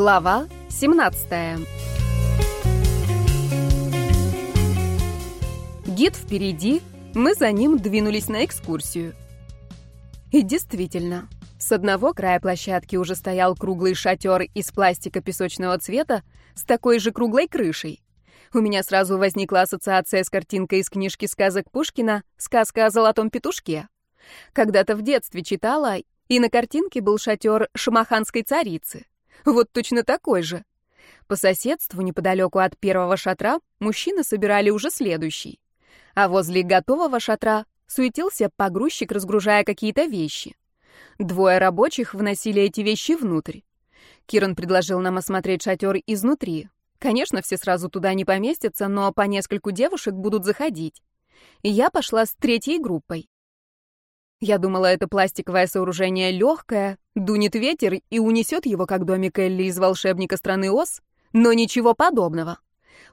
Глава 17 Гид впереди, мы за ним двинулись на экскурсию. И действительно, с одного края площадки уже стоял круглый шатер из пластика песочного цвета с такой же круглой крышей. У меня сразу возникла ассоциация с картинкой из книжки сказок Пушкина «Сказка о золотом петушке». Когда-то в детстве читала, и на картинке был шатер шамаханской царицы. Вот точно такой же. По соседству, неподалеку от первого шатра, мужчины собирали уже следующий. А возле готового шатра суетился погрузчик, разгружая какие-то вещи. Двое рабочих вносили эти вещи внутрь. Киран предложил нам осмотреть шатер изнутри. Конечно, все сразу туда не поместятся, но по нескольку девушек будут заходить. Я пошла с третьей группой. Я думала, это пластиковое сооружение легкое, дунет ветер и унесет его, как домик Элли из волшебника страны Оз, но ничего подобного.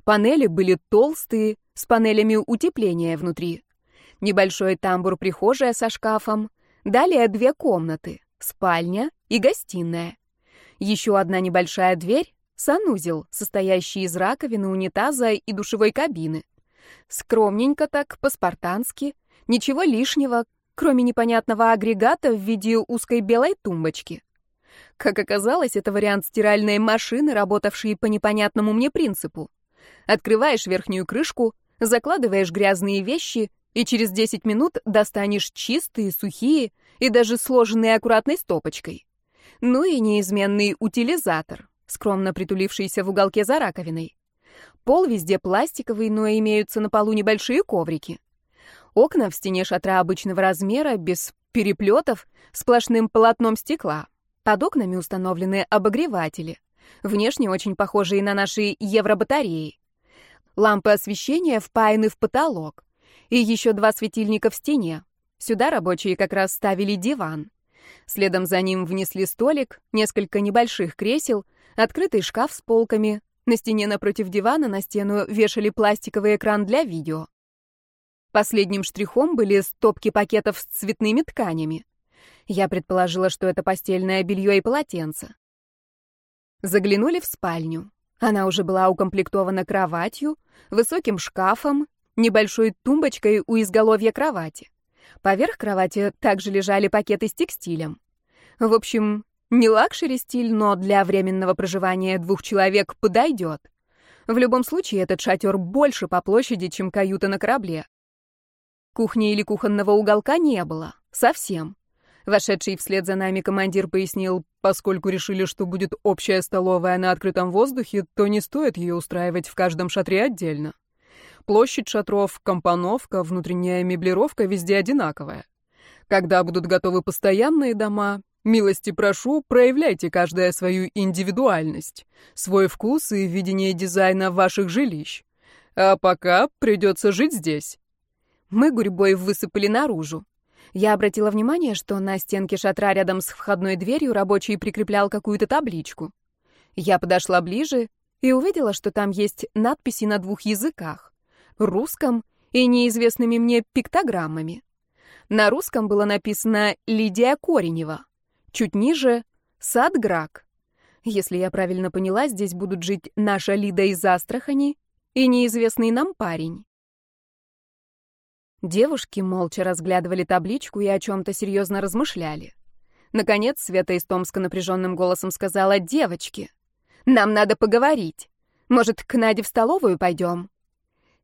Панели были толстые, с панелями утепления внутри. Небольшой тамбур-прихожая со шкафом. Далее две комнаты, спальня и гостиная. Еще одна небольшая дверь, санузел, состоящий из раковины, унитаза и душевой кабины. Скромненько так, по-спартански, ничего лишнего, кроме непонятного агрегата в виде узкой белой тумбочки. Как оказалось, это вариант стиральной машины, работавшей по непонятному мне принципу. Открываешь верхнюю крышку, закладываешь грязные вещи и через 10 минут достанешь чистые, сухие и даже сложенные аккуратной стопочкой. Ну и неизменный утилизатор, скромно притулившийся в уголке за раковиной. Пол везде пластиковый, но имеются на полу небольшие коврики. Окна в стене шатра обычного размера, без переплетов, сплошным полотном стекла. Под окнами установлены обогреватели, внешне очень похожие на наши евробатареи. Лампы освещения впаяны в потолок. И еще два светильника в стене. Сюда рабочие как раз ставили диван. Следом за ним внесли столик, несколько небольших кресел, открытый шкаф с полками. На стене напротив дивана на стену вешали пластиковый экран для видео. Последним штрихом были стопки пакетов с цветными тканями. Я предположила, что это постельное белье и полотенце. Заглянули в спальню. Она уже была укомплектована кроватью, высоким шкафом, небольшой тумбочкой у изголовья кровати. Поверх кровати также лежали пакеты с текстилем. В общем, не luxury стиль, но для временного проживания двух человек подойдет. В любом случае, этот шатер больше по площади, чем каюта на корабле. Кухни или кухонного уголка не было. Совсем. Вошедший вслед за нами командир пояснил, поскольку решили, что будет общая столовая на открытом воздухе, то не стоит ее устраивать в каждом шатре отдельно. Площадь шатров, компоновка, внутренняя меблировка везде одинаковая. Когда будут готовы постоянные дома, милости прошу, проявляйте каждая свою индивидуальность, свой вкус и видение дизайна ваших жилищ. А пока придется жить здесь. Мы гурьбой высыпали наружу. Я обратила внимание, что на стенке шатра рядом с входной дверью рабочий прикреплял какую-то табличку. Я подошла ближе и увидела, что там есть надписи на двух языках — русском и неизвестными мне пиктограммами. На русском было написано «Лидия Коренева», чуть ниже — «Сад Грак». Если я правильно поняла, здесь будут жить наша Лида из Астрахани и неизвестный нам парень. Девушки молча разглядывали табличку и о чем-то серьезно размышляли. Наконец, Света из Томска напряженным голосом сказала «Девочки, нам надо поговорить. Может, к Наде в столовую пойдем?»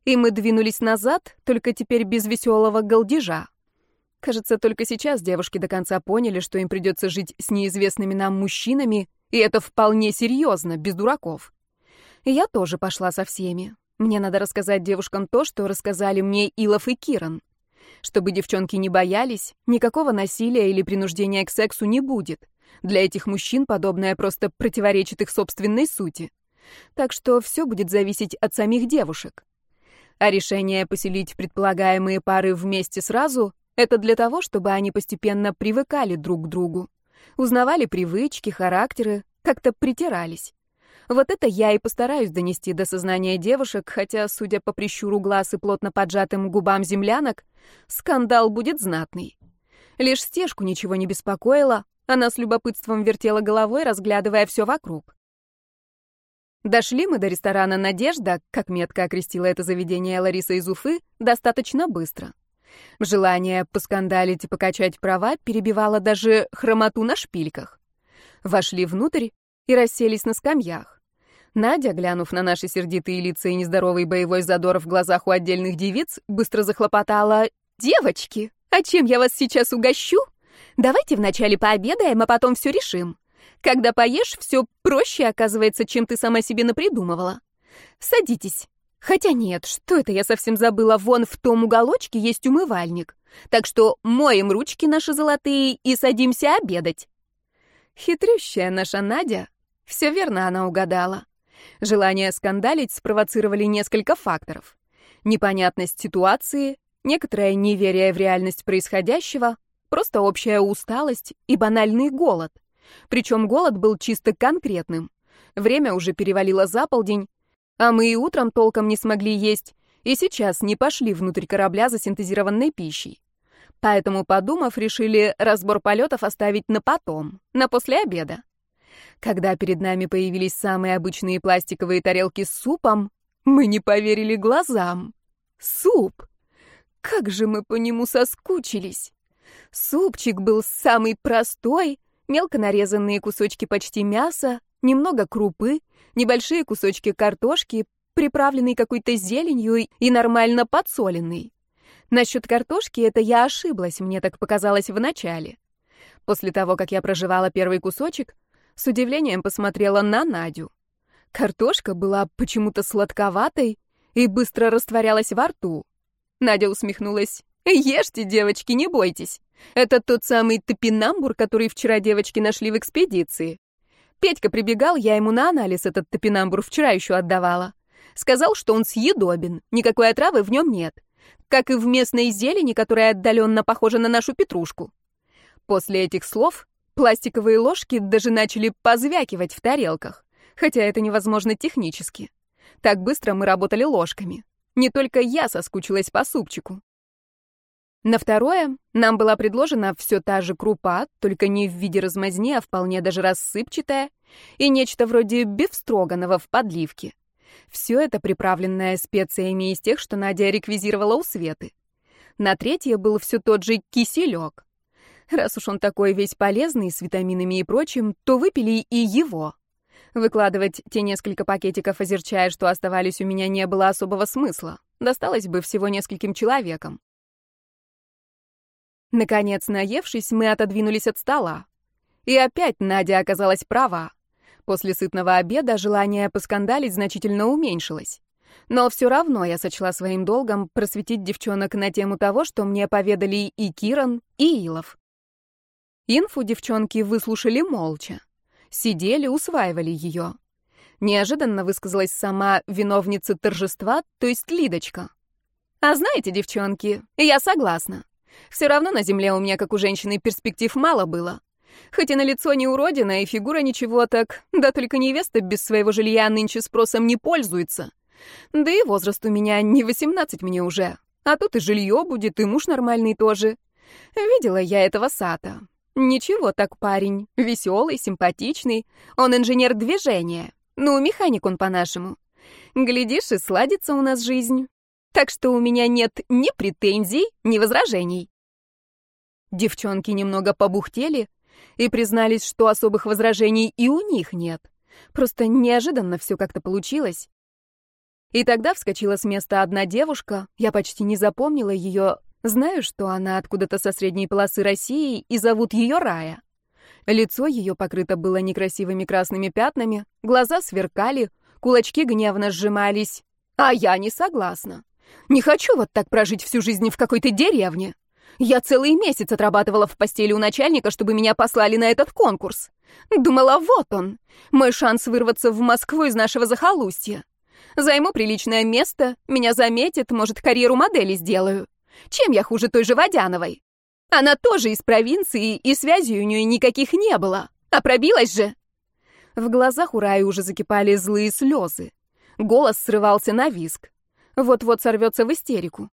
И мы двинулись назад, только теперь без веселого галдежа. Кажется, только сейчас девушки до конца поняли, что им придется жить с неизвестными нам мужчинами, и это вполне серьезно, без дураков. И я тоже пошла со всеми. Мне надо рассказать девушкам то, что рассказали мне Илов и Киран. Чтобы девчонки не боялись, никакого насилия или принуждения к сексу не будет. Для этих мужчин подобное просто противоречит их собственной сути. Так что все будет зависеть от самих девушек. А решение поселить предполагаемые пары вместе сразу — это для того, чтобы они постепенно привыкали друг к другу. Узнавали привычки, характеры, как-то притирались. Вот это я и постараюсь донести до сознания девушек, хотя, судя по прищуру глаз и плотно поджатым губам землянок, скандал будет знатный. Лишь стежку ничего не беспокоило, она с любопытством вертела головой, разглядывая все вокруг. Дошли мы до ресторана «Надежда», как метко окрестила это заведение Лариса из Уфы, достаточно быстро. Желание поскандалить и покачать права перебивало даже хромоту на шпильках. Вошли внутрь и расселись на скамьях. Надя, глянув на наши сердитые лица и нездоровый боевой задор в глазах у отдельных девиц, быстро захлопотала «Девочки, а чем я вас сейчас угощу? Давайте вначале пообедаем, а потом все решим. Когда поешь, все проще оказывается, чем ты сама себе напридумывала. Садитесь. Хотя нет, что это я совсем забыла, вон в том уголочке есть умывальник. Так что моем ручки наши золотые и садимся обедать». Хитрющая наша Надя. Все верно она угадала. Желание скандалить спровоцировали несколько факторов. Непонятность ситуации, некоторое неверие в реальность происходящего, просто общая усталость и банальный голод. Причем голод был чисто конкретным. Время уже перевалило за полдень, а мы и утром толком не смогли есть, и сейчас не пошли внутрь корабля за синтезированной пищей. Поэтому, подумав, решили разбор полетов оставить на потом, на после обеда. Когда перед нами появились самые обычные пластиковые тарелки с супом, мы не поверили глазам. Суп! Как же мы по нему соскучились! Супчик был самый простой, мелко нарезанные кусочки почти мяса, немного крупы, небольшие кусочки картошки, приправленный какой-то зеленью и нормально подсоленный. Насчет картошки это я ошиблась, мне так показалось в начале. После того, как я проживала первый кусочек, с удивлением посмотрела на Надю. Картошка была почему-то сладковатой и быстро растворялась во рту. Надя усмехнулась. «Ешьте, девочки, не бойтесь. Это тот самый топинамбур, который вчера девочки нашли в экспедиции. Петька прибегал, я ему на анализ этот топинамбур вчера еще отдавала. Сказал, что он съедобен, никакой отравы в нем нет. Как и в местной зелени, которая отдаленно похожа на нашу петрушку. После этих слов Пластиковые ложки даже начали позвякивать в тарелках, хотя это невозможно технически. Так быстро мы работали ложками. Не только я соскучилась по супчику. На второе нам была предложена все та же крупа, только не в виде размазни, а вполне даже рассыпчатая, и нечто вроде бифстроганова в подливке. Все это приправленное специями из тех, что Надя реквизировала у Светы. На третье был все тот же киселек. Раз уж он такой весь полезный, с витаминами и прочим, то выпили и его. Выкладывать те несколько пакетиков, озерчая, что оставались у меня, не было особого смысла. Досталось бы всего нескольким человекам. Наконец, наевшись, мы отодвинулись от стола. И опять Надя оказалась права. После сытного обеда желание поскандалить значительно уменьшилось. Но все равно я сочла своим долгом просветить девчонок на тему того, что мне поведали и Киран, и Илов. Инфу девчонки выслушали молча. Сидели, усваивали ее. Неожиданно высказалась сама виновница торжества, то есть Лидочка. «А знаете, девчонки, я согласна. Все равно на земле у меня, как у женщины, перспектив мало было. Хоть и на лицо не уродина, и фигура ничего так, да только невеста без своего жилья нынче спросом не пользуется. Да и возраст у меня не 18 мне уже, а тут и жилье будет, и муж нормальный тоже. Видела я этого Сата. Ничего так парень, веселый, симпатичный. Он инженер движения. Ну, механик он по-нашему. Глядишь, и сладится у нас жизнь. Так что у меня нет ни претензий, ни возражений. Девчонки немного побухтели и признались, что особых возражений и у них нет. Просто неожиданно все как-то получилось. И тогда вскочила с места одна девушка, я почти не запомнила ее, Знаю, что она откуда-то со средней полосы России, и зовут ее Рая. Лицо ее покрыто было некрасивыми красными пятнами, глаза сверкали, кулачки гневно сжимались. А я не согласна. Не хочу вот так прожить всю жизнь в какой-то деревне. Я целый месяц отрабатывала в постели у начальника, чтобы меня послали на этот конкурс. Думала, вот он, мой шанс вырваться в Москву из нашего захолустья. Займу приличное место, меня заметят, может, карьеру модели сделаю. Чем я хуже той же Водяновой? Она тоже из провинции, и связей у нее никаких не было. А пробилась же. В глазах у Раи уже закипали злые слезы. Голос срывался на виск. Вот-вот сорвется в истерику.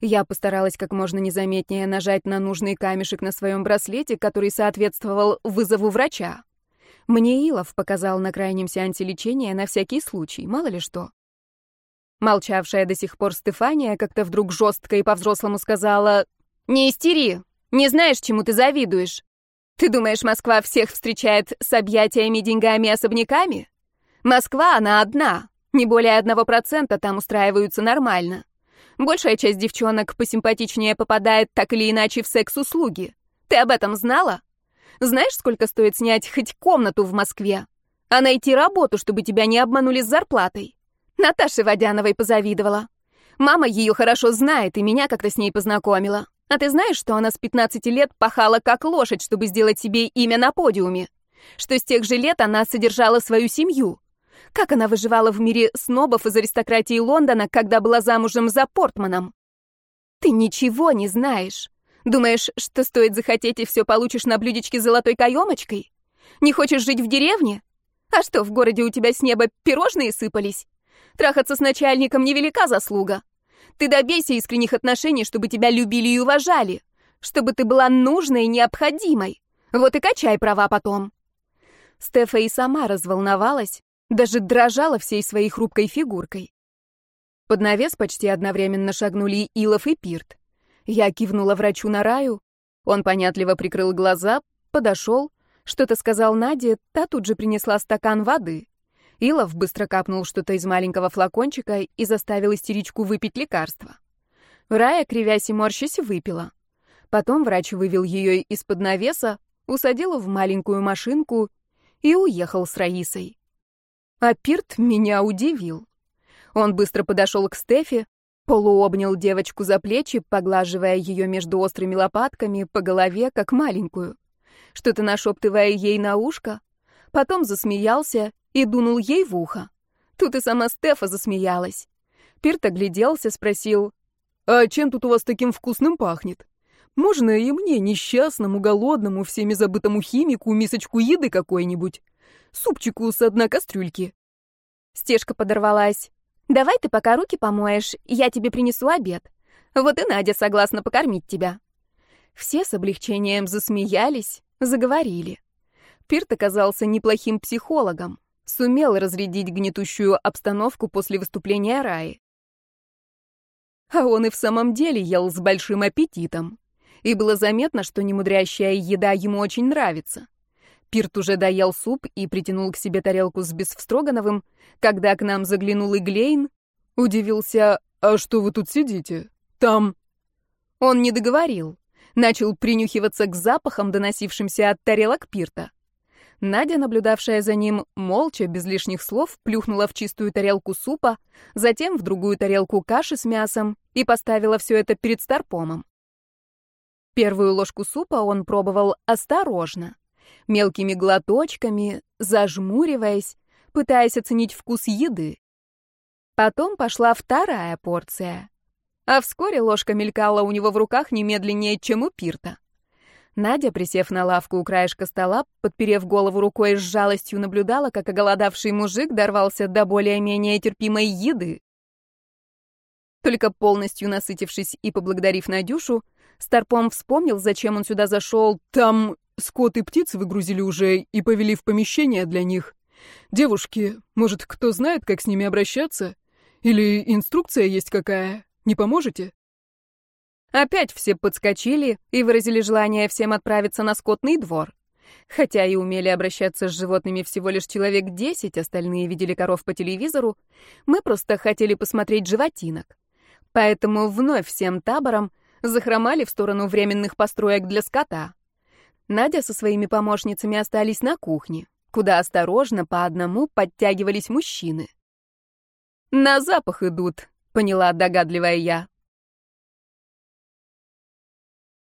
Я постаралась как можно незаметнее нажать на нужный камешек на своем браслете, который соответствовал вызову врача. Мне Илов показал на крайнем сеансе лечения на всякий случай, мало ли что. Молчавшая до сих пор Стефания как-то вдруг жестко и по-взрослому сказала «Не истери, не знаешь, чему ты завидуешь. Ты думаешь, Москва всех встречает с объятиями, деньгами и особняками? Москва, она одна, не более одного процента там устраиваются нормально. Большая часть девчонок посимпатичнее попадает так или иначе в секс-услуги. Ты об этом знала? Знаешь, сколько стоит снять хоть комнату в Москве? А найти работу, чтобы тебя не обманули с зарплатой? Наташе Водяновой позавидовала. Мама ее хорошо знает и меня как-то с ней познакомила. А ты знаешь, что она с 15 лет пахала как лошадь, чтобы сделать себе имя на подиуме? Что с тех же лет она содержала свою семью? Как она выживала в мире снобов из аристократии Лондона, когда была замужем за Портманом? Ты ничего не знаешь. Думаешь, что стоит захотеть и все получишь на блюдечке с золотой каемочкой? Не хочешь жить в деревне? А что, в городе у тебя с неба пирожные сыпались? Трахаться с начальником невелика заслуга. Ты добейся искренних отношений, чтобы тебя любили и уважали, чтобы ты была нужной и необходимой. Вот и качай права потом. Стефа и сама разволновалась, даже дрожала всей своей хрупкой фигуркой. Под навес почти одновременно шагнули Илов и Пирт. Я кивнула врачу на раю. Он понятливо прикрыл глаза, подошел, что-то сказал Наде, та тут же принесла стакан воды. Илов быстро капнул что-то из маленького флакончика и заставил истеричку выпить лекарство. Рая, кривясь и морщась, выпила. Потом врач вывел ее из-под навеса, усадил в маленькую машинку и уехал с Раисой. А Пирт меня удивил. Он быстро подошел к Стефе, полуобнял девочку за плечи, поглаживая ее между острыми лопатками по голове, как маленькую, что-то нашептывая ей на ушко, потом засмеялся и дунул ей в ухо. Тут и сама Стефа засмеялась. Пирт огляделся, спросил, «А чем тут у вас таким вкусным пахнет? Можно и мне, несчастному, голодному, всеми забытому химику, мисочку еды какой-нибудь?» супчику с одной кастрюльки. Стежка подорвалась. «Давай ты пока руки помоешь, я тебе принесу обед. Вот и Надя согласна покормить тебя». Все с облегчением засмеялись, заговорили. Пирт оказался неплохим психологом, сумел разрядить гнетущую обстановку после выступления Раи. А он и в самом деле ел с большим аппетитом. И было заметно, что немудрящая еда ему очень нравится. Пирт уже доел суп и притянул к себе тарелку с бисфстрогановым, когда к нам заглянул Иглейн, удивился, «А что вы тут сидите? Там...» Он не договорил, начал принюхиваться к запахам, доносившимся от тарелок Пирта. Надя, наблюдавшая за ним, молча, без лишних слов, плюхнула в чистую тарелку супа, затем в другую тарелку каши с мясом и поставила все это перед Старпомом. Первую ложку супа он пробовал осторожно, мелкими глоточками, зажмуриваясь, пытаясь оценить вкус еды. Потом пошла вторая порция. А вскоре ложка мелькала у него в руках немедленнее, чем у Пирта. Надя, присев на лавку у краешка стола, подперев голову рукой с жалостью, наблюдала, как оголодавший мужик дорвался до более-менее терпимой еды. Только полностью насытившись и поблагодарив Надюшу, Старпом вспомнил, зачем он сюда зашел. Там скот и птицы выгрузили уже и повели в помещение для них. Девушки, может, кто знает, как с ними обращаться? Или инструкция есть какая? Не поможете? Опять все подскочили и выразили желание всем отправиться на скотный двор. Хотя и умели обращаться с животными всего лишь человек десять, остальные видели коров по телевизору, мы просто хотели посмотреть животинок. Поэтому вновь всем табором захромали в сторону временных построек для скота. Надя со своими помощницами остались на кухне, куда осторожно по одному подтягивались мужчины. «На запах идут», — поняла догадливая я.